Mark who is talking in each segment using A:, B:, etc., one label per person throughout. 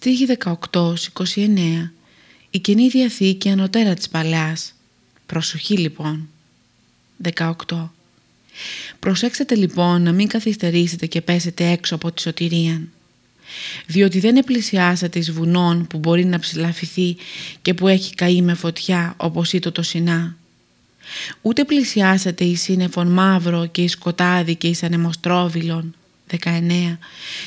A: Στίχη 18-29 Η Καινή Διαθήκη ανωτέρα της Παλαιάς. Προσοχή λοιπόν. 18. Προσέξτε λοιπόν να μην καθυστερήσετε και πέσετε έξω από τη σωτηρία. Διότι δεν επλησιάσατε εις βουνών που μπορεί να ψηλαφηθεί και που έχει καεί με φωτιά όπως ήτο το Σινά. Ούτε πλησιάσατε εις σύννεφον μαύρο και εις σκοτάδι και εις ανεμοστρόβιλον 19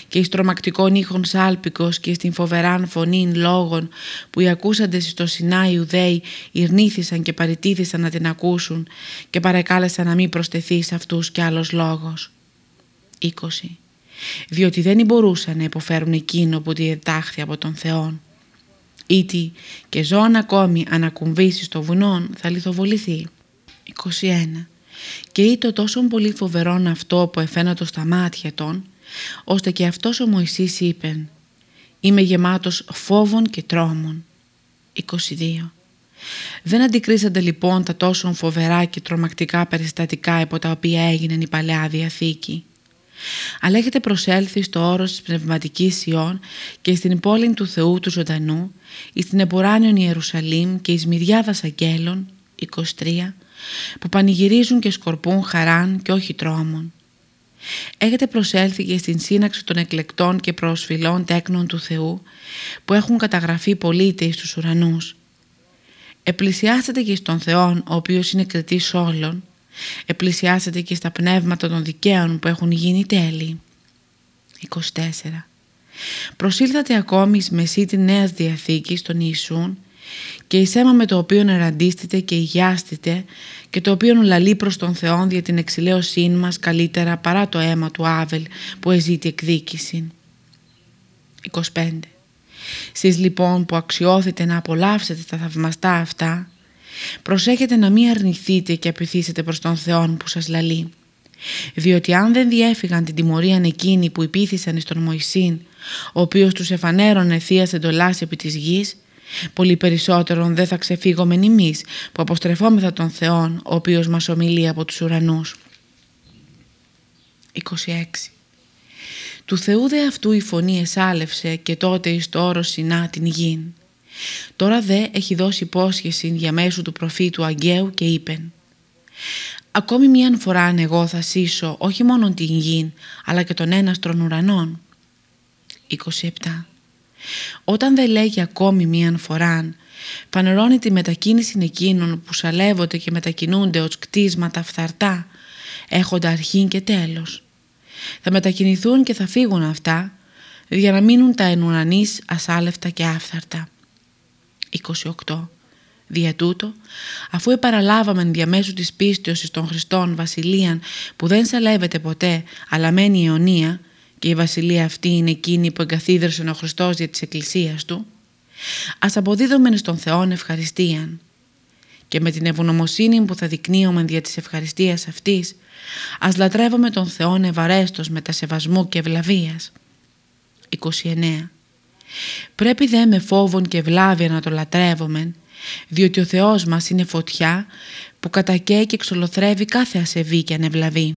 A: και εις τρομακτικών ήχων σάλπικος και στην φοβεράν φωνήν λόγων που οι ακούσαντες στο Σινά Ιουδαίοι ειρνήθησαν και παρητήθησαν να την ακούσουν και παρεκάλεσαν να μην προσθεθεί σε αυτούς κι άλλος λόγος. 20. Διότι δεν μπορούσαν να υποφέρουν εκείνο που τη δετάχθη από τον Θεόν. Ήτι και ζώων ακόμη ανακουμβήσει στο βουνόν θα λιθοβοληθεί. 21 και ήτο τόσο πολύ φοβερόν αυτό που εφαίνατο στα μάτια των, ώστε και αυτός ο Μωυσής είπεν «Είμαι γεμάτος φόβων και τρόμων». 22. Δεν αντικρίσατε λοιπόν τα τόσο φοβερά και τρομακτικά περιστατικά από τα οποία έγινε η Παλαιά Διαθήκη. Αλλά έχετε προσέλθει στο όρος της πνευματικής Ιών και στην πόλη του Θεού του Ζωντανού, εις την επουράνιον Ιερουσαλήμ και εις μυριάδας αγγέλων, 23, που πανηγυρίζουν και σκορπούν χαράν και όχι τρόμων. Έχετε προσέλθει και στην σύναξη των εκλεκτών και προσφυλών τέκνων του Θεού που έχουν καταγραφεί πολίτες στους ουρανούς. Επλησιάσετε και στον Θεόν ο οποίος είναι κριτής όλων. Επλησιάσετε και στα πνεύματα των δικαίων που έχουν γίνει τέλη. 24. Προσήλθατε ακόμη εις μεσή της Νέας Διαθήκης των Ιησούν και εις αίμα με το οποίο εραντίστητε και υγιάστητε και το οποίο λαλεί προς τον Θεόν για την εξηλαίωσή μας καλύτερα παρά το αίμα του Άβελ που εζήτη εκδίκηση. 25. Σεις λοιπόν που αξιώθετε να απολαύσετε τα θαυμαστά αυτά, προσέχετε να μην αρνηθείτε και απειθήσετε προς τον Θεόν που σας λαλεί. Διότι αν δεν διέφυγαν την τιμωρία εκείνη που υπήθησαν στον Μωυσήν, ο οποίος τους εφανέρωνε θείας εντολάς επί της γης, Πολύ περισσότερον δεν θα ξεφύγουμε εμείς που αποστρεφόμεθα τον Θεόν ο οποίος μας ομιλεί από τους ουρανούς. 26. Του Θεού δε αυτού η φωνή εσάλευσε και τότε εις το όρος συνά την γην. Τώρα δε έχει δώσει υπόσχεση διαμέσου του προφήτου Αγγαίου και είπεν «Ακόμη μίαν φορά εγώ θα σύσω όχι μόνο την γην αλλά και τον έναστρον ουρανών». 27. Όταν δεν λέγει ακόμη μίαν φοράν, φανερώνει τη μετακίνηση εκείνων που σαλεύονται και μετακινούνται ως κτίσματα φθαρτά, έχοντα αρχήν και τέλος. Θα μετακινηθούν και θα φύγουν αυτά, για να μείνουν τα ενουρανείς ασάλευτα και άφθαρτα. 28. Δια τούτο, αφού επαραλάβαμε διαμέσου της πίστεως των Χριστών βασιλείαν που δεν σαλεύεται ποτέ αλλά μένει αιωνία, και η βασιλεία αυτή είναι εκείνη που εγκαθίδρυσε ο Χριστός για της Εκκλησίας Του, ας αποδίδουμε στον Θεόν ευχαριστίαν και με την ευγνωμοσύνη που θα δεικνύουμε δια της ευχαριστίας αυτής, ας λατρεύουμε τον Θεόν ευαρέστος με τα σεβασμού και ευλαβίας. 29. Πρέπει δε με φόβον και ευλάβεια να το λατρεύουμε, διότι ο Θεός μας είναι φωτιά που κατακαίει και εξολοθρεύει κάθε ασεβή και ανευλαβή.